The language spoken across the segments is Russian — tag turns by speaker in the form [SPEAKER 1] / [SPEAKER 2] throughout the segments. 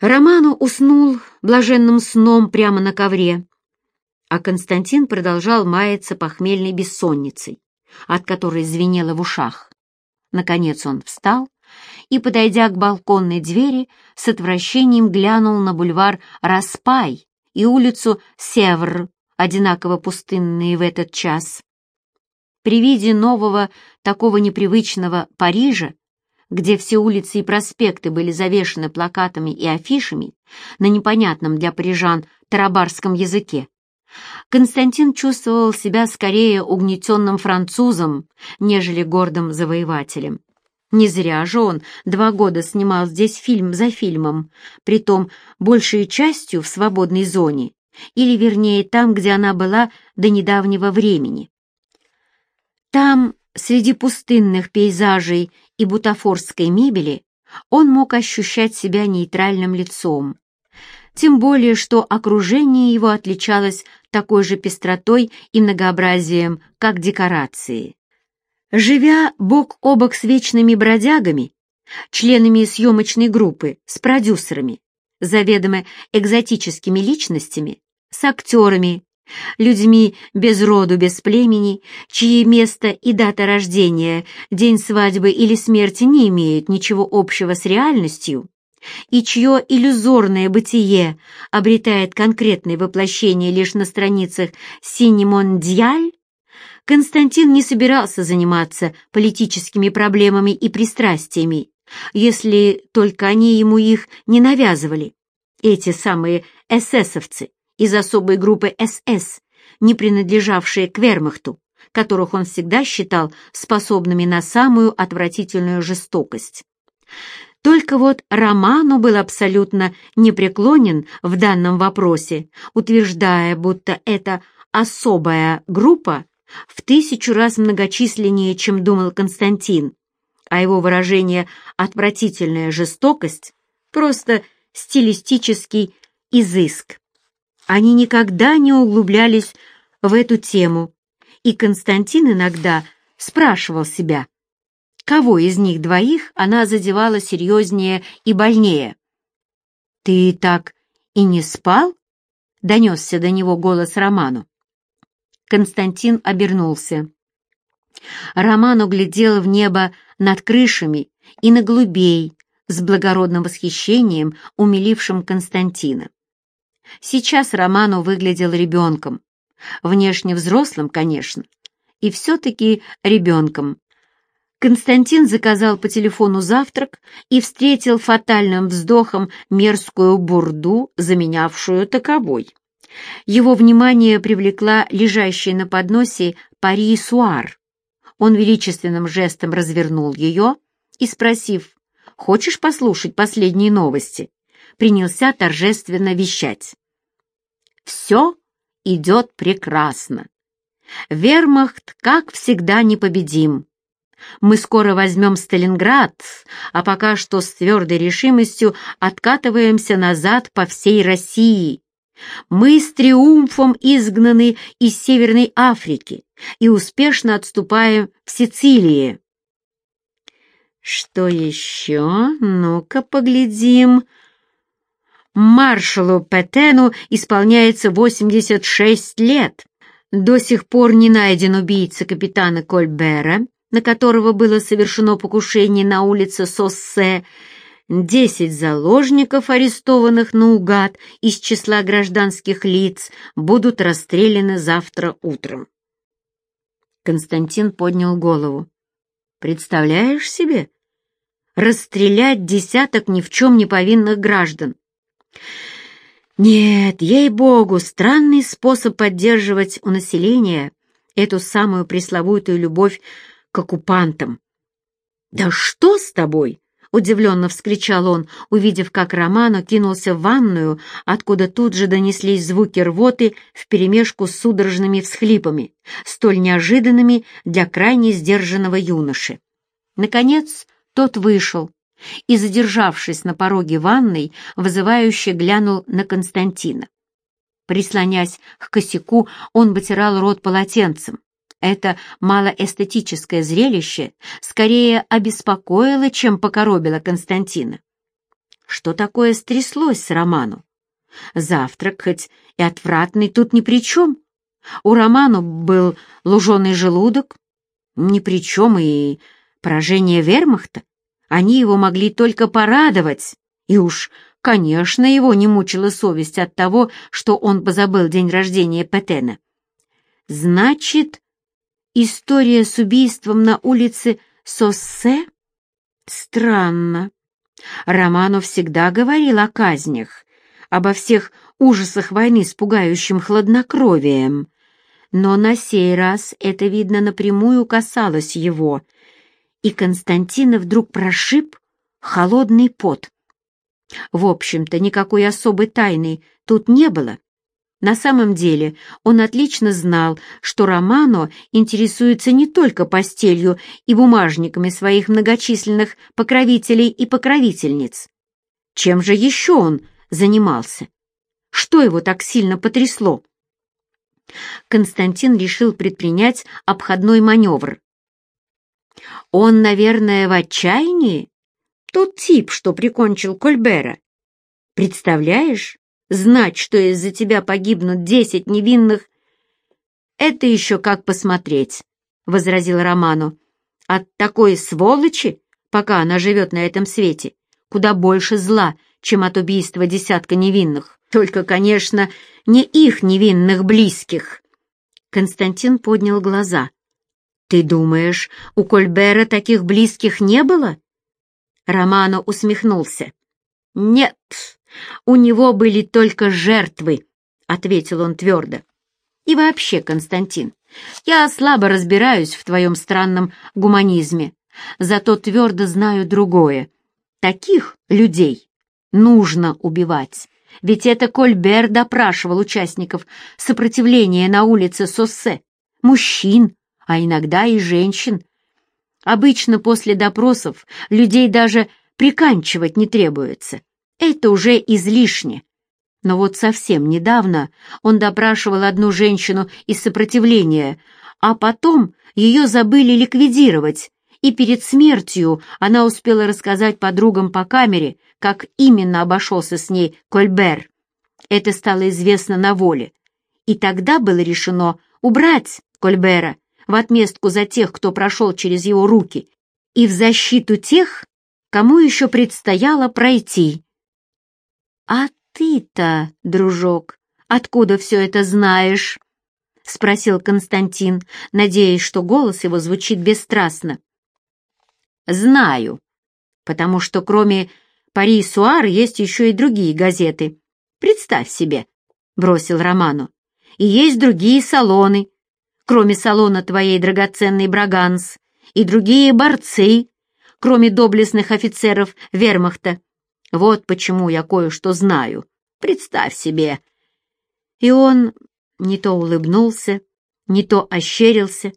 [SPEAKER 1] Роману уснул блаженным сном прямо на ковре, а Константин продолжал маяться похмельной бессонницей, от которой звенело в ушах. Наконец он встал и, подойдя к балконной двери, с отвращением глянул на бульвар Распай и улицу Севр, одинаково пустынные в этот час. При виде нового, такого непривычного Парижа, где все улицы и проспекты были завешены плакатами и афишами на непонятном для парижан тарабарском языке, Константин чувствовал себя скорее угнетенным французом, нежели гордым завоевателем. Не зря же он два года снимал здесь фильм за фильмом, притом большей частью в свободной зоне, или вернее там, где она была до недавнего времени. Там, среди пустынных пейзажей и бутафорской мебели, он мог ощущать себя нейтральным лицом. Тем более, что окружение его отличалось такой же пестротой и многообразием, как декорации. Живя бок о бок с вечными бродягами, членами съемочной группы, с продюсерами, заведомо экзотическими личностями, с актерами, людьми без роду, без племени, чьи место и дата рождения, день свадьбы или смерти не имеют ничего общего с реальностью, и чье иллюзорное бытие обретает конкретное воплощение лишь на страницах «Синемондиаль», Константин не собирался заниматься политическими проблемами и пристрастиями, если только они ему их не навязывали. Эти самые эсэсовцы из особой группы СС, не принадлежавшие к вермахту, которых он всегда считал способными на самую отвратительную жестокость. Только вот Роману был абсолютно непреклонен в данном вопросе, утверждая, будто эта особая группа в тысячу раз многочисленнее, чем думал Константин, а его выражение «отвратительная жестокость» — просто стилистический изыск. Они никогда не углублялись в эту тему, и Константин иногда спрашивал себя, кого из них двоих она задевала серьезнее и больнее. «Ты так и не спал?» — донесся до него голос Роману. Константин обернулся. Роман углядел в небо над крышами и на голубей с благородным восхищением, умилившим Константина. Сейчас Роману выглядел ребенком, внешне взрослым, конечно, и все-таки ребенком. Константин заказал по телефону завтрак и встретил фатальным вздохом мерзкую бурду, заменявшую таковой. Его внимание привлекла лежащая на подносе пари суар. Он величественным жестом развернул ее и, спросив, «Хочешь послушать последние новости?» принялся торжественно вещать. «Все идет прекрасно. Вермахт, как всегда, непобедим. Мы скоро возьмем Сталинград, а пока что с твердой решимостью откатываемся назад по всей России. Мы с триумфом изгнаны из Северной Африки и успешно отступаем в Сицилии. Что еще? Ну-ка поглядим. Маршалу Петену исполняется 86 лет. До сих пор не найден убийца капитана Кольбера, на которого было совершено покушение на улице Соссе, Десять заложников, арестованных наугад из числа гражданских лиц, будут расстреляны завтра утром. Константин поднял голову. «Представляешь себе? Расстрелять десяток ни в чем не повинных граждан!» Нет, ей-богу, странный способ поддерживать у населения эту самую пресловутую любовь к оккупантам. «Да что с тобой?» — удивленно вскричал он, увидев, как Романо кинулся в ванную, откуда тут же донеслись звуки рвоты вперемешку с судорожными всхлипами, столь неожиданными для крайне сдержанного юноши. Наконец тот вышел и, задержавшись на пороге ванной, вызывающе глянул на Константина. Прислонясь к косяку, он вытирал рот полотенцем, это малоэстетическое зрелище скорее обеспокоило, чем покоробило Константина. что такое стряслось с Роману. Завтрак, хоть и отвратный, тут ни при чем. У Роману был луженый желудок, ни при чем и поражение вермахта. Они его могли только порадовать, и уж, конечно, его не мучила совесть от того, что он позабыл день рождения Петена. Значит, история с убийством на улице Соссе? Странно. Романов всегда говорил о казнях, обо всех ужасах войны с пугающим хладнокровием. Но на сей раз это, видно, напрямую касалось его, и Константина вдруг прошиб холодный пот. В общем-то, никакой особой тайны тут не было. На самом деле он отлично знал, что Романо интересуется не только постелью и бумажниками своих многочисленных покровителей и покровительниц. Чем же еще он занимался? Что его так сильно потрясло? Константин решил предпринять обходной маневр. Он, наверное, в отчаянии? Тот тип, что прикончил Кольбера. Представляешь, знать, что из-за тебя погибнут десять невинных... Это еще как посмотреть, — возразил Роману. От такой сволочи, пока она живет на этом свете, куда больше зла, чем от убийства десятка невинных. Только, конечно, не их невинных близких. Константин поднял глаза. «Ты думаешь, у Кольбера таких близких не было?» Романо усмехнулся. «Нет, у него были только жертвы», — ответил он твердо. «И вообще, Константин, я слабо разбираюсь в твоем странном гуманизме, зато твердо знаю другое. Таких людей нужно убивать, ведь это Кольбер допрашивал участников сопротивления на улице Соссе, мужчин, а иногда и женщин. Обычно после допросов людей даже приканчивать не требуется. Это уже излишне. Но вот совсем недавно он допрашивал одну женщину из сопротивления, а потом ее забыли ликвидировать, и перед смертью она успела рассказать подругам по камере, как именно обошелся с ней Кольбер. Это стало известно на воле. И тогда было решено убрать Кольбера в отместку за тех, кто прошел через его руки, и в защиту тех, кому еще предстояло пройти. «А ты-то, дружок, откуда все это знаешь?» — спросил Константин, надеясь, что голос его звучит бесстрастно. «Знаю, потому что кроме «Пари Суар» есть еще и другие газеты. Представь себе», — бросил Роману. «И есть другие салоны, кроме салона твоей драгоценной Браганс, и другие борцы, кроме доблестных офицеров вермахта. Вот почему я кое-что знаю. Представь себе. И он не то улыбнулся, не то ощерился.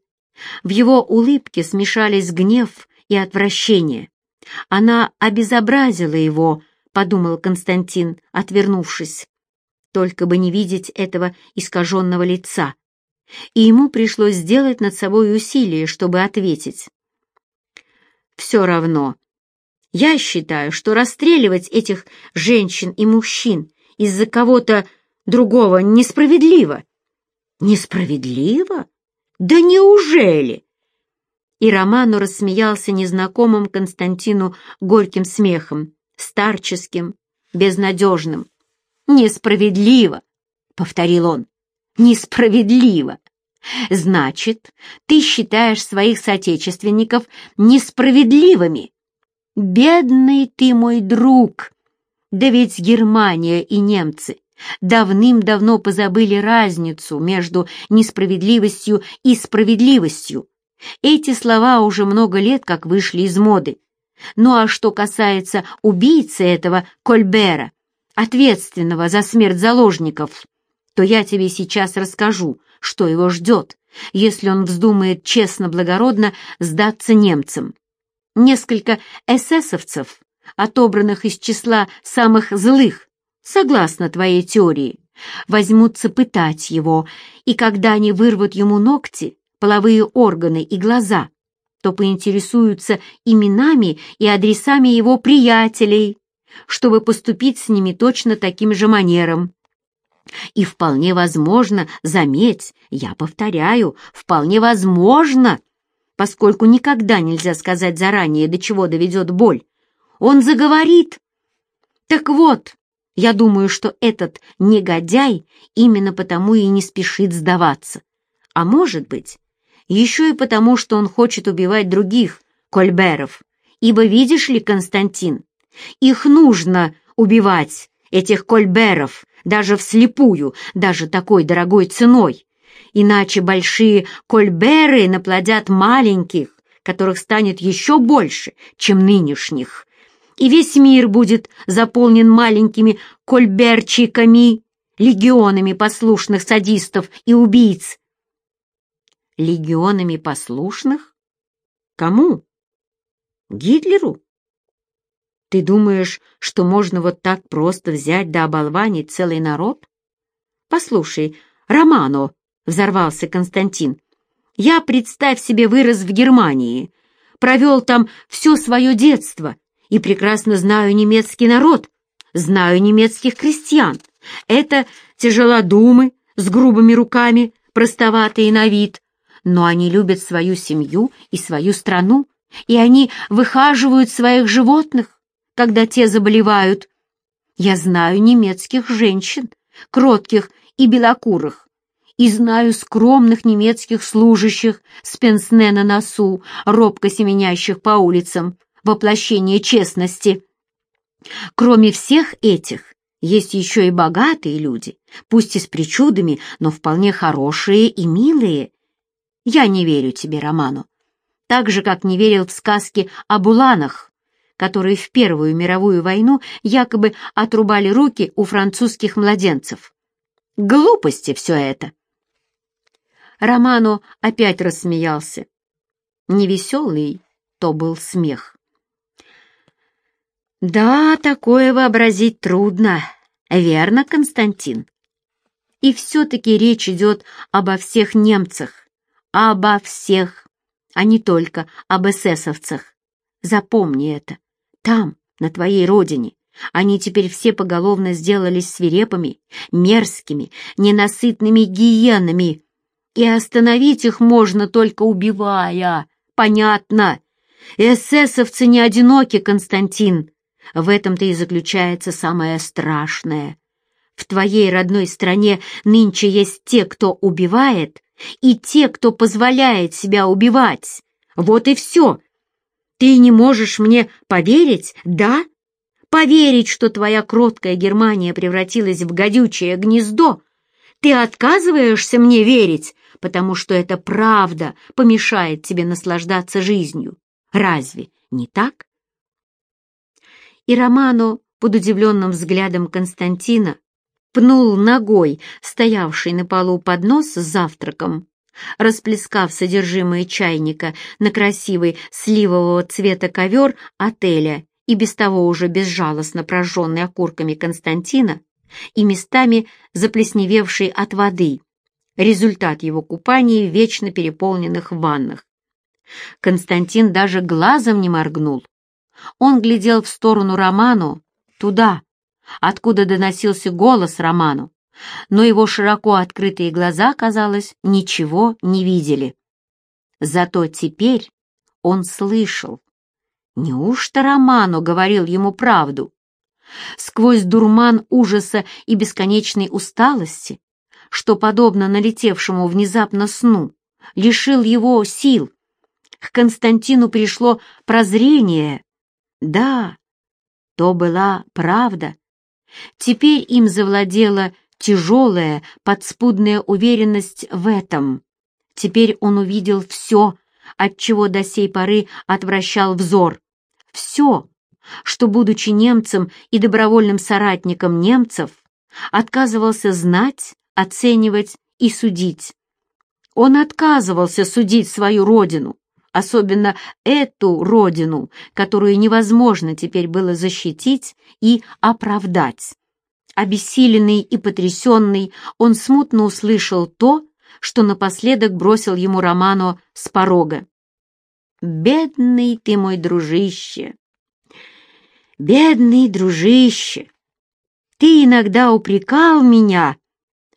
[SPEAKER 1] В его улыбке смешались гнев и отвращение. Она обезобразила его, подумал Константин, отвернувшись. Только бы не видеть этого искаженного лица. И ему пришлось сделать над собой усилие, чтобы ответить. Все равно, я считаю, что расстреливать этих женщин и мужчин из-за кого-то другого несправедливо. Несправедливо? Да неужели? И Роману рассмеялся незнакомым Константину горьким смехом, старческим, безнадежным. «Несправедливо!» — повторил он. «Несправедливо! Значит, ты считаешь своих соотечественников несправедливыми?» Бедный ты мой друг! Да ведь Германия и немцы давным-давно позабыли разницу между несправедливостью и справедливостью. Эти слова уже много лет как вышли из моды. Ну а что касается убийцы этого Кольбера, ответственного за смерть заложников, то я тебе сейчас расскажу, что его ждет, если он вздумает честно-благородно сдаться немцам несколько эсэсовцев, отобранных из числа самых злых, согласно твоей теории, возьмутся пытать его, и когда они вырвут ему ногти, половые органы и глаза, то поинтересуются именами и адресами его приятелей, чтобы поступить с ними точно таким же манером. И вполне возможно, заметь, я повторяю, вполне возможно, поскольку никогда нельзя сказать заранее, до чего доведет боль, он заговорит. Так вот, я думаю, что этот негодяй именно потому и не спешит сдаваться. А может быть, еще и потому, что он хочет убивать других Кольберов. Ибо видишь ли, Константин, их нужно убивать, этих Кольберов, даже вслепую, даже такой дорогой ценой. Иначе большие Кольберы наплодят маленьких, которых станет еще больше, чем нынешних. И весь мир будет заполнен маленькими кольберчиками, легионами послушных садистов и убийц, легионами послушных? Кому? Гитлеру? Ты думаешь, что можно вот так просто взять да оболванить целый народ? Послушай, Романо, — взорвался Константин, — я, представь себе, вырос в Германии, провел там все свое детство и прекрасно знаю немецкий народ, знаю немецких крестьян. Это тяжелодумы с грубыми руками, простоватые на вид, но они любят свою семью и свою страну, и они выхаживают своих животных, когда те заболевают. Я знаю немецких женщин, кротких и белокурых, и знаю скромных немецких служащих с пенсне на носу, робко семенящих по улицам, воплощение честности. Кроме всех этих, есть еще и богатые люди, пусть и с причудами, но вполне хорошие и милые, я не верю тебе, Роману. Так же, как не верил в сказки о буланах, которые в Первую мировую войну якобы отрубали руки у французских младенцев. Глупости все это. Роману опять рассмеялся. Невеселый то был смех. «Да, такое вообразить трудно, верно, Константин? И все-таки речь идет обо всех немцах, обо всех, а не только об эсэсовцах. Запомни это. Там, на твоей родине, они теперь все поголовно сделались свирепыми, мерзкими, ненасытными гиенами. И остановить их можно только убивая. Понятно. Эсэсовцы не одиноки, Константин. В этом-то и заключается самое страшное. В твоей родной стране нынче есть те, кто убивает, и те, кто позволяет себя убивать. Вот и все. Ты не можешь мне поверить, да? Поверить, что твоя кроткая Германия превратилась в гадючее гнездо? Ты отказываешься мне верить, потому что эта правда помешает тебе наслаждаться жизнью. Разве не так? И Романо под удивленным взглядом Константина пнул ногой стоявший на полу поднос с завтраком, расплескав содержимое чайника на красивый сливового цвета ковер отеля и без того уже безжалостно прожженный окурками Константина и местами заплесневевший от воды, результат его купания в вечно переполненных ваннах. Константин даже глазом не моргнул. Он глядел в сторону Роману, туда, откуда доносился голос Роману, но его широко открытые глаза, казалось, ничего не видели. Зато теперь он слышал. Неужто Роману говорил ему правду? Сквозь дурман ужаса и бесконечной усталости, что, подобно налетевшему внезапно сну, лишил его сил, к Константину пришло прозрение. Да, то была правда, Теперь им завладела тяжелая, подспудная уверенность в этом. Теперь он увидел все, от чего до сей поры отвращал взор. Все, что, будучи немцем и добровольным соратником немцев, отказывался знать, оценивать и судить. Он отказывался судить свою родину, особенно эту родину, которую невозможно теперь было защитить и оправдать. Обессиленный и потрясенный, он смутно услышал то, что напоследок бросил ему Романо с порога. «Бедный ты мой дружище! «Бедный дружище, ты иногда упрекал меня,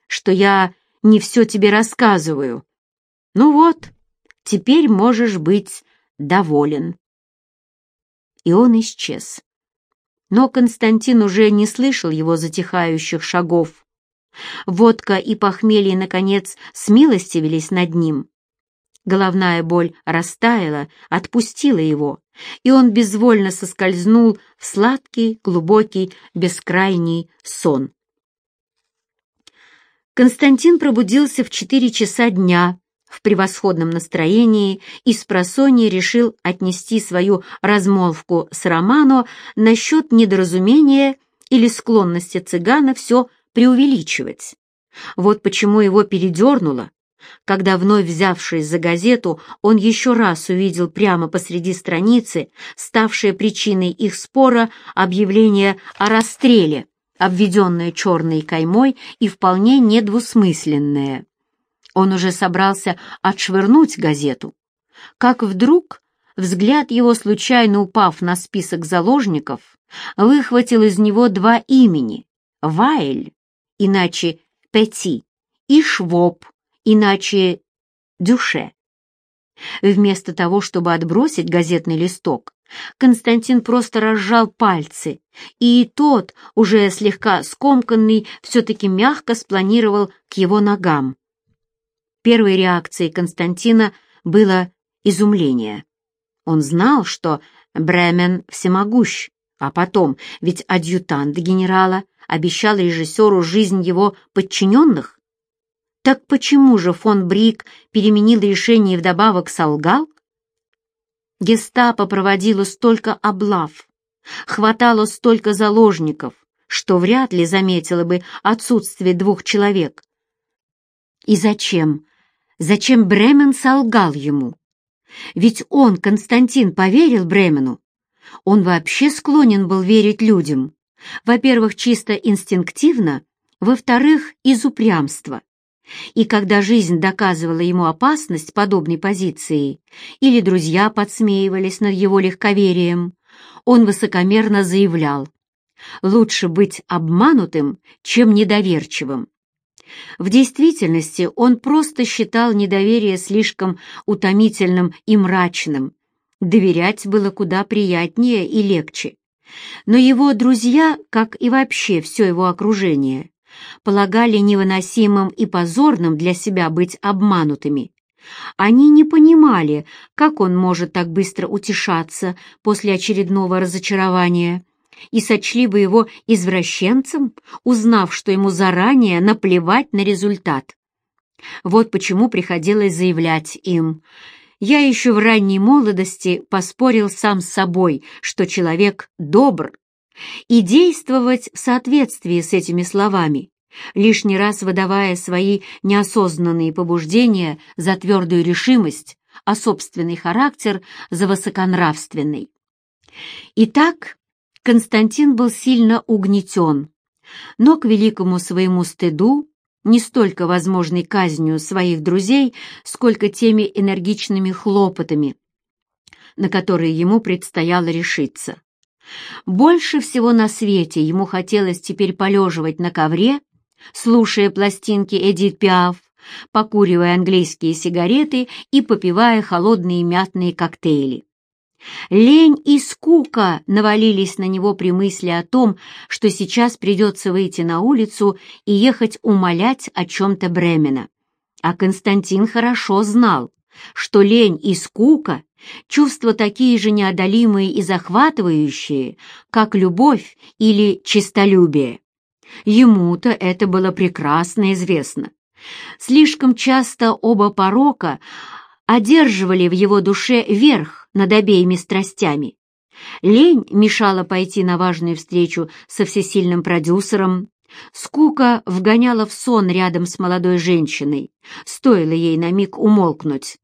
[SPEAKER 1] что я не все тебе рассказываю. Ну вот, теперь можешь быть доволен». И он исчез. Но Константин уже не слышал его затихающих шагов. Водка и похмелье, наконец, смилостивились над ним. Головная боль растаяла, отпустила его, и он безвольно соскользнул в сладкий, глубокий, бескрайний сон. Константин пробудился в четыре часа дня, в превосходном настроении и с просонья решил отнести свою размолвку с Романо насчет недоразумения или склонности цыгана все преувеличивать. Вот почему его передернуло, когда, вновь взявшись за газету, он еще раз увидел прямо посреди страницы, ставшее причиной их спора, объявление о расстреле, обведенное черной каймой и вполне недвусмысленное. Он уже собрался отшвырнуть газету, как вдруг взгляд его, случайно упав на список заложников, выхватил из него два имени — Вайль, иначе Пети, и Швоб, иначе Дюше. Вместо того, чтобы отбросить газетный листок, Константин просто разжал пальцы, и тот, уже слегка скомканный, все-таки мягко спланировал к его ногам. Первой реакцией Константина было изумление. Он знал, что Бремен всемогущ, а потом, ведь адъютант генерала обещал режиссеру жизнь его подчиненных. Так почему же фон Брик переменил решение и вдобавок солгал? Гестапо проводило столько облав, хватало столько заложников, что вряд ли заметило бы отсутствие двух человек. И зачем Зачем Бремен солгал ему? Ведь он, Константин, поверил Бремену. Он вообще склонен был верить людям. Во-первых, чисто инстинктивно, во-вторых, из упрямства. И когда жизнь доказывала ему опасность подобной позиции, или друзья подсмеивались над его легковерием, он высокомерно заявлял, «Лучше быть обманутым, чем недоверчивым». В действительности он просто считал недоверие слишком утомительным и мрачным. Доверять было куда приятнее и легче. Но его друзья, как и вообще все его окружение, полагали невыносимым и позорным для себя быть обманутыми. Они не понимали, как он может так быстро утешаться после очередного разочарования и сочли бы его извращенцем, узнав, что ему заранее наплевать на результат. Вот почему приходилось заявлять им. Я еще в ранней молодости поспорил сам с собой, что человек добр, и действовать в соответствии с этими словами, лишний раз выдавая свои неосознанные побуждения за твердую решимость, а собственный характер за высоконравственный. Итак, Константин был сильно угнетен, но к великому своему стыду, не столько возможной казнью своих друзей, сколько теми энергичными хлопотами, на которые ему предстояло решиться. Больше всего на свете ему хотелось теперь полеживать на ковре, слушая пластинки Эдит Пиаф, покуривая английские сигареты и попивая холодные мятные коктейли. Лень и скука навалились на него при мысли о том, что сейчас придется выйти на улицу и ехать умолять о чем-то Бремена. А Константин хорошо знал, что лень и скука — чувства такие же неодолимые и захватывающие, как любовь или честолюбие. Ему-то это было прекрасно известно. Слишком часто оба порока одерживали в его душе верх над обеими страстями. Лень мешала пойти на важную встречу со всесильным продюсером, скука вгоняла в сон рядом с молодой женщиной, стоило ей на миг умолкнуть.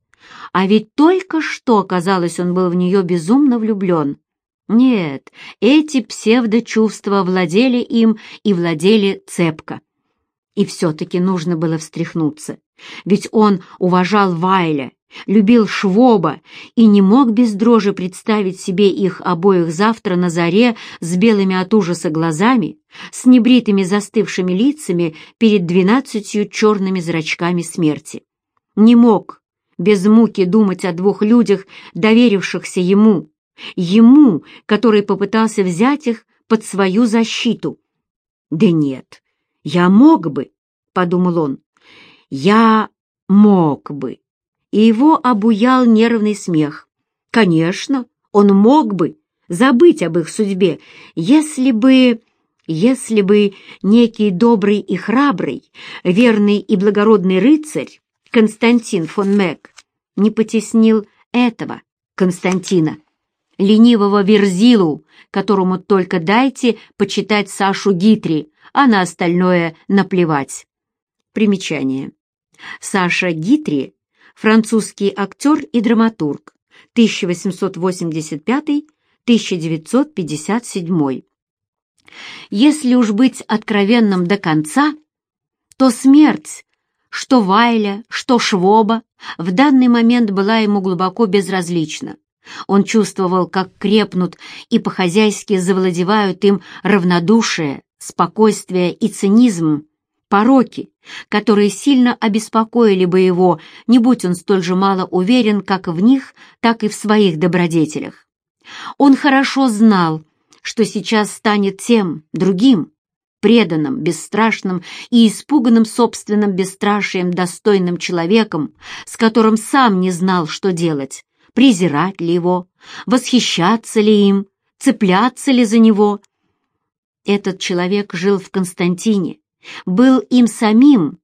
[SPEAKER 1] А ведь только что, казалось, он был в нее безумно влюблен. Нет, эти псевдочувства владели им и владели цепко. И все-таки нужно было встряхнуться, ведь он уважал Вайля любил Швоба и не мог без дрожи представить себе их обоих завтра на заре с белыми от ужаса глазами, с небритыми застывшими лицами перед двенадцатью черными зрачками смерти. Не мог без муки думать о двух людях, доверившихся ему, ему, который попытался взять их под свою защиту. «Да нет, я мог бы», — подумал он, — «я мог бы» и его обуял нервный смех. Конечно, он мог бы забыть об их судьбе, если бы... если бы некий добрый и храбрый, верный и благородный рыцарь Константин фон Мэг не потеснил этого Константина, ленивого Верзилу, которому только дайте почитать Сашу Гитри, а на остальное наплевать. Примечание. Саша Гитри французский актер и драматург, 1885-1957. Если уж быть откровенным до конца, то смерть, что Вайля, что Швоба, в данный момент была ему глубоко безразлична. Он чувствовал, как крепнут и по-хозяйски завладевают им равнодушие, спокойствие и цинизм, пороки, которые сильно обеспокоили бы его, не будь он столь же мало уверен как в них, так и в своих добродетелях. Он хорошо знал, что сейчас станет тем, другим, преданным, бесстрашным и испуганным собственным бесстрашием достойным человеком, с которым сам не знал, что делать, презирать ли его, восхищаться ли им, цепляться ли за него. Этот человек жил в Константине, был им самим,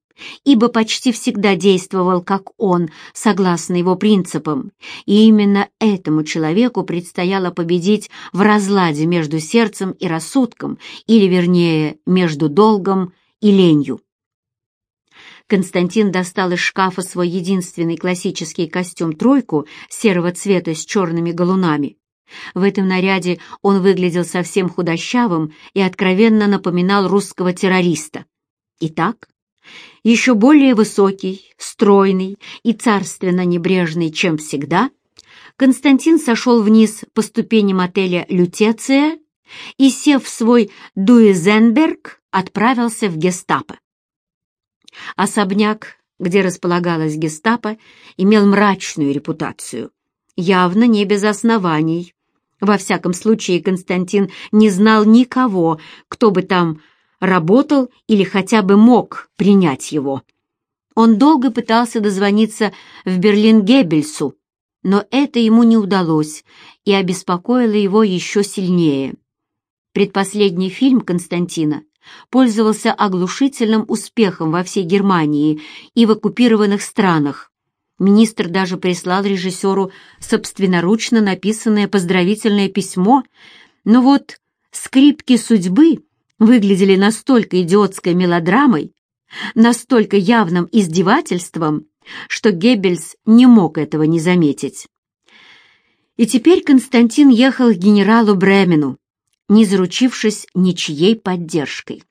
[SPEAKER 1] ибо почти всегда действовал как он, согласно его принципам, и именно этому человеку предстояло победить в разладе между сердцем и рассудком, или, вернее, между долгом и ленью. Константин достал из шкафа свой единственный классический костюм-тройку серого цвета с черными галунами. В этом наряде он выглядел совсем худощавым и откровенно напоминал русского террориста. Итак, еще более высокий, стройный и царственно небрежный, чем всегда, Константин сошел вниз по ступеням отеля «Лютеция» и, сев в свой Дуизенберг, отправился в гестапо. Особняк, где располагалась гестапо, имел мрачную репутацию, явно не без оснований. Во всяком случае, Константин не знал никого, кто бы там работал или хотя бы мог принять его. Он долго пытался дозвониться в Берлин Геббельсу, но это ему не удалось и обеспокоило его еще сильнее. Предпоследний фильм Константина пользовался оглушительным успехом во всей Германии и в оккупированных странах. Министр даже прислал режиссеру собственноручно написанное поздравительное письмо, но вот скрипки судьбы выглядели настолько идиотской мелодрамой, настолько явным издевательством, что Геббельс не мог этого не заметить. И теперь Константин ехал к генералу Бремену, не заручившись ничьей поддержкой.